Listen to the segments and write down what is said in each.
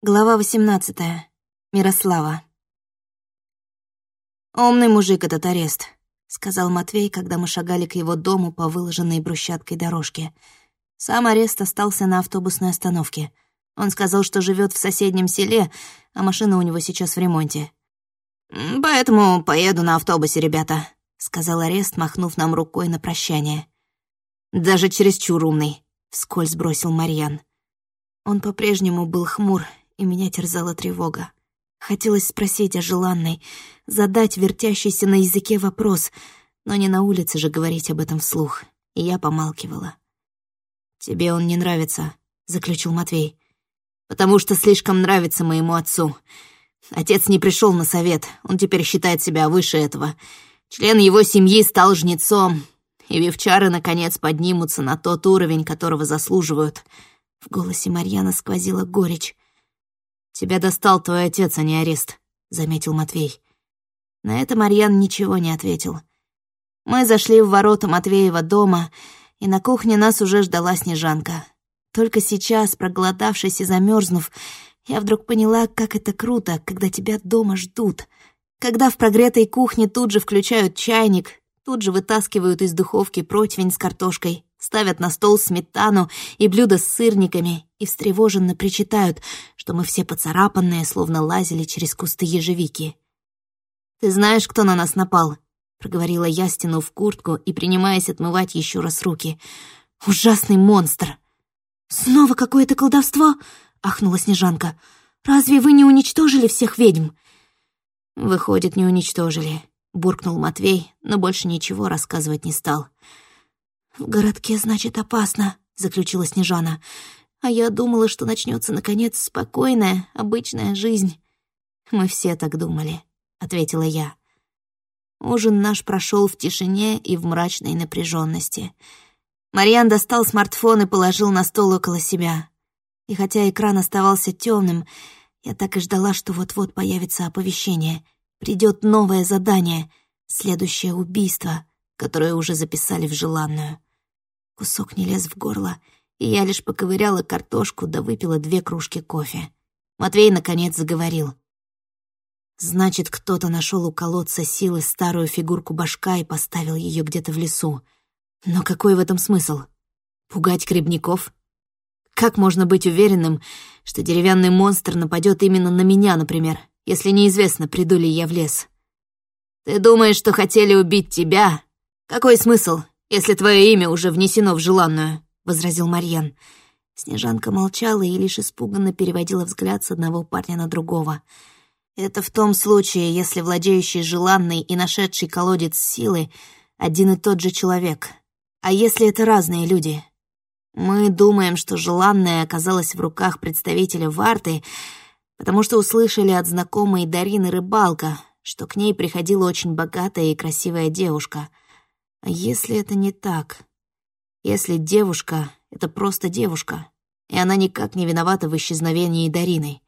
Глава 18. Мирослава. «Умный мужик этот арест», — сказал Матвей, когда мы шагали к его дому по выложенной брусчаткой дорожке. Сам арест остался на автобусной остановке. Он сказал, что живет в соседнем селе, а машина у него сейчас в ремонте. «Поэтому поеду на автобусе, ребята», — сказал арест, махнув нам рукой на прощание. «Даже чересчур умный», — вскользь бросил Марьян. Он по-прежнему был хмур и меня терзала тревога. Хотелось спросить о желанной, задать вертящийся на языке вопрос, но не на улице же говорить об этом вслух, и я помалкивала. «Тебе он не нравится», — заключил Матвей. «Потому что слишком нравится моему отцу. Отец не пришел на совет, он теперь считает себя выше этого. Член его семьи стал жнецом, и вивчары, наконец, поднимутся на тот уровень, которого заслуживают». В голосе Марьяна сквозила горечь. «Тебя достал твой отец, а не арест», — заметил Матвей. На это Марьян ничего не ответил. Мы зашли в ворота Матвеева дома, и на кухне нас уже ждала Снежанка. Только сейчас, проголодавшись и замерзнув, я вдруг поняла, как это круто, когда тебя дома ждут. Когда в прогретой кухне тут же включают чайник, тут же вытаскивают из духовки противень с картошкой, ставят на стол сметану и блюда с сырниками и встревоженно причитают, что мы все поцарапанные, словно лазили через кусты ежевики. «Ты знаешь, кто на нас напал?» — проговорила я, стянув куртку и принимаясь отмывать еще раз руки. «Ужасный монстр!» «Снова какое-то колдовство?» — ахнула Снежанка. «Разве вы не уничтожили всех ведьм?» «Выходит, не уничтожили», — буркнул Матвей, но больше ничего рассказывать не стал. «В городке, значит, опасно», — заключила Снежана. А я думала, что начнется наконец спокойная, обычная жизнь. Мы все так думали, ответила я. Ужин наш прошел в тишине и в мрачной напряженности. Марьян достал смартфон и положил на стол около себя. И хотя экран оставался темным, я так и ждала, что вот-вот появится оповещение. Придет новое задание, следующее убийство, которое уже записали в желанную. Кусок не лез в горло — и я лишь поковыряла картошку да выпила две кружки кофе. Матвей, наконец, заговорил. Значит, кто-то нашел у колодца силы старую фигурку башка и поставил ее где-то в лесу. Но какой в этом смысл? Пугать грибников? Как можно быть уверенным, что деревянный монстр нападет именно на меня, например, если неизвестно, приду ли я в лес? Ты думаешь, что хотели убить тебя? Какой смысл, если твое имя уже внесено в желанную? возразил Марьян. Снежанка молчала и лишь испуганно переводила взгляд с одного парня на другого. Это в том случае, если владеющий желанной и нашедший колодец силы один и тот же человек. А если это разные люди? Мы думаем, что желанная оказалась в руках представителя Варты, потому что услышали от знакомой Дарины Рыбалка, что к ней приходила очень богатая и красивая девушка. А если это не так? Если девушка — это просто девушка, и она никак не виновата в исчезновении Дарины.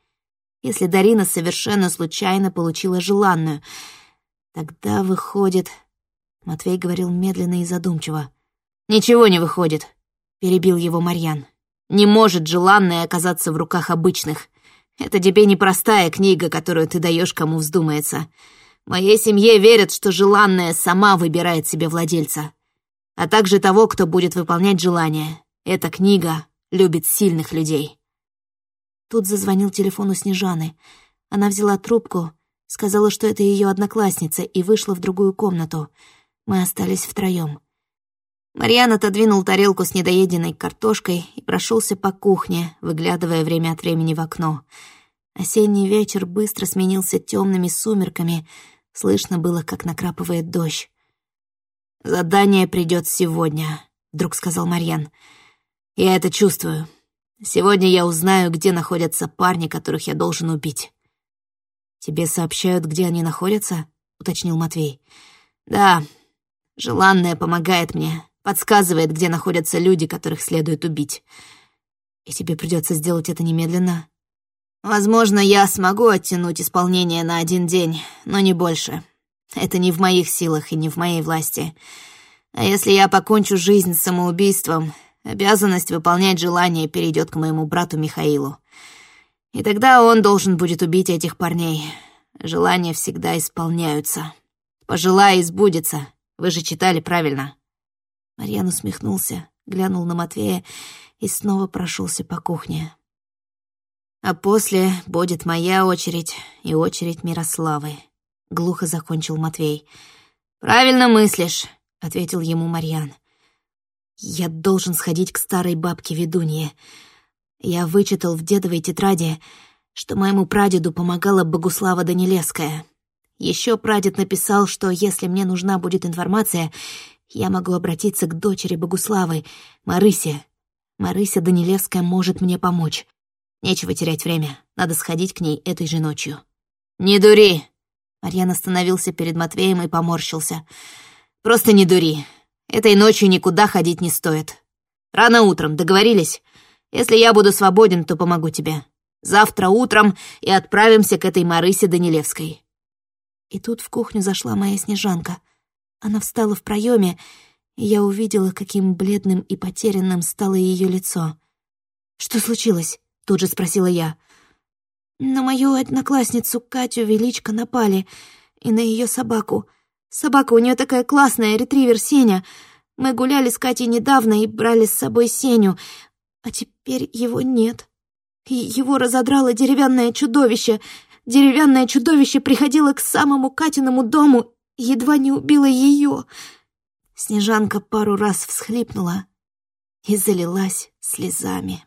Если Дарина совершенно случайно получила желанную, тогда выходит... Матвей говорил медленно и задумчиво. «Ничего не выходит», — перебил его Марьян. «Не может желанная оказаться в руках обычных. Это тебе не простая книга, которую ты даешь, кому вздумается. Моей семье верят, что желанная сама выбирает себе владельца а также того, кто будет выполнять желания. Эта книга любит сильных людей». Тут зазвонил телефон у Снежаны. Она взяла трубку, сказала, что это ее одноклассница, и вышла в другую комнату. Мы остались втроем. Марьян отодвинул тарелку с недоеденной картошкой и прошелся по кухне, выглядывая время от времени в окно. Осенний вечер быстро сменился темными сумерками, слышно было, как накрапывает дождь. «Задание придет сегодня», — вдруг сказал Марьян. «Я это чувствую. Сегодня я узнаю, где находятся парни, которых я должен убить». «Тебе сообщают, где они находятся?» — уточнил Матвей. «Да, желанная помогает мне, подсказывает, где находятся люди, которых следует убить. И тебе придется сделать это немедленно?» «Возможно, я смогу оттянуть исполнение на один день, но не больше. Это не в моих силах и не в моей власти. А если я покончу жизнь самоубийством, обязанность выполнять желание перейдет к моему брату Михаилу. И тогда он должен будет убить этих парней. Желания всегда исполняются. Пожелай и сбудется. Вы же читали правильно». Марьян усмехнулся, глянул на Матвея и снова прошелся по кухне. «А после будет моя очередь и очередь Мирославы», — глухо закончил Матвей. «Правильно мыслишь», — ответил ему Марьян. «Я должен сходить к старой бабке ведунье. Я вычитал в дедовой тетради, что моему прадеду помогала Богуслава Данилевская. Еще прадед написал, что если мне нужна будет информация, я могу обратиться к дочери Богуславы, Марысе. Марыся Данилевская может мне помочь. Нечего терять время, надо сходить к ней этой же ночью». «Не дури!» Марьян остановился перед Матвеем и поморщился. «Просто не дури. Этой ночью никуда ходить не стоит. Рано утром, договорились? Если я буду свободен, то помогу тебе. Завтра утром и отправимся к этой Марысе Данилевской». И тут в кухню зашла моя Снежанка. Она встала в проеме, и я увидела, каким бледным и потерянным стало ее лицо. «Что случилось?» — тут же спросила я. «На мою одноклассницу Катю Величко напали, и на ее собаку. Собака у нее такая классная, ретривер Сеня. Мы гуляли с Катей недавно и брали с собой Сеню. А теперь его нет. И его разодрало деревянное чудовище. Деревянное чудовище приходило к самому Катиному дому и едва не убило ее. Снежанка пару раз всхлипнула и залилась слезами.